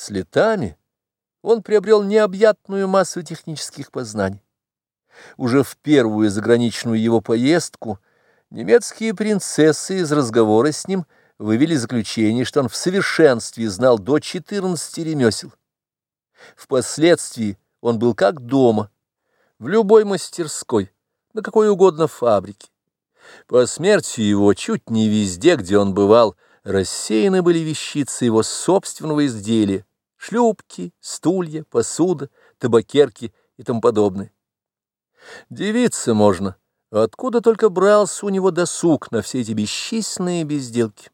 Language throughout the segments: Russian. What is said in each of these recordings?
С летами он приобрел необъятную массу технических познаний. Уже в первую заграничную его поездку немецкие принцессы из разговора с ним вывели заключение, что он в совершенстве знал до 14 ремесел. Впоследствии он был как дома, в любой мастерской, на какой угодно фабрике. По смерти его чуть не везде, где он бывал, рассеяны были вещицы его собственного изделия, шлюпки, стулья, посуда, табакерки и тому подобное. Дивиться можно, откуда только брался у него досуг на все эти бесчисленные безделки.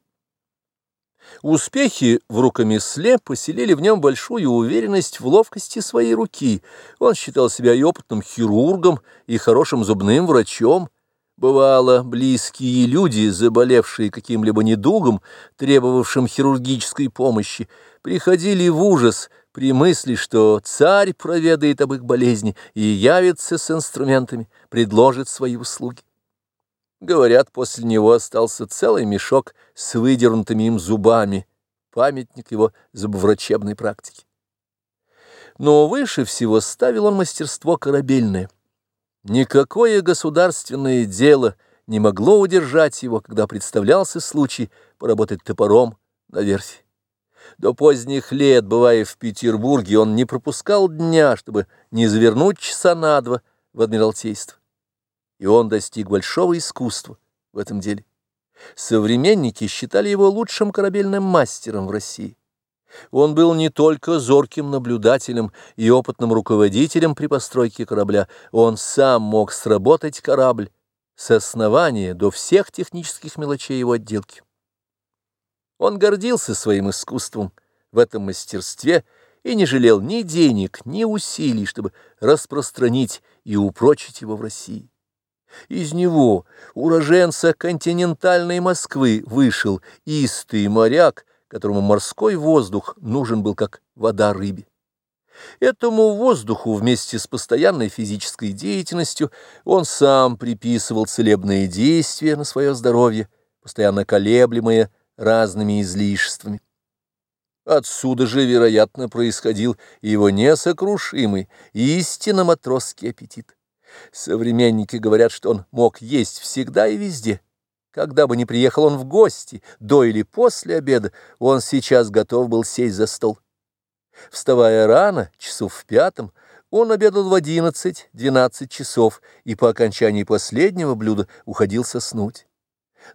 Успехи в рукомесле поселили в нем большую уверенность в ловкости своей руки. Он считал себя и опытным хирургом, и хорошим зубным врачом. Бывало, близкие люди, заболевшие каким-либо недугом, требовавшим хирургической помощи, приходили в ужас при мысли, что царь проведает об их болезни и явится с инструментами, предложит свои услуги. Говорят, после него остался целый мешок с выдернутыми им зубами, памятник его зубоврачебной практики. Но выше всего ставил он мастерство корабельное. Никакое государственное дело не могло удержать его, когда представлялся случай поработать топором на верфи. До поздних лет, бывая в Петербурге, он не пропускал дня, чтобы не завернуть часа на два в Адмиралтейство и он достиг большого искусства в этом деле. Современники считали его лучшим корабельным мастером в России. Он был не только зорким наблюдателем и опытным руководителем при постройке корабля, он сам мог сработать корабль с основания до всех технических мелочей его отделки. Он гордился своим искусством в этом мастерстве и не жалел ни денег, ни усилий, чтобы распространить и упрочить его в России. Из него, уроженца континентальной Москвы, вышел истый моряк, которому морской воздух нужен был как вода рыбе. Этому воздуху вместе с постоянной физической деятельностью он сам приписывал целебные действия на свое здоровье, постоянно колеблемые разными излишествами. Отсюда же, вероятно, происходил его несокрушимый, истинно матросский аппетит. Современники говорят, что он мог есть всегда и везде. Когда бы ни приехал он в гости, до или после обеда, он сейчас готов был сесть за стол. Вставая рано, часов в пятом, он обедал в одиннадцать-двенадцать часов и по окончании последнего блюда уходил соснуть.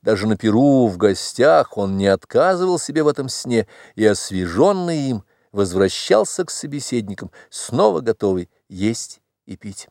Даже на Перу в гостях он не отказывал себе в этом сне и, освеженный им, возвращался к собеседникам, снова готовый есть и пить.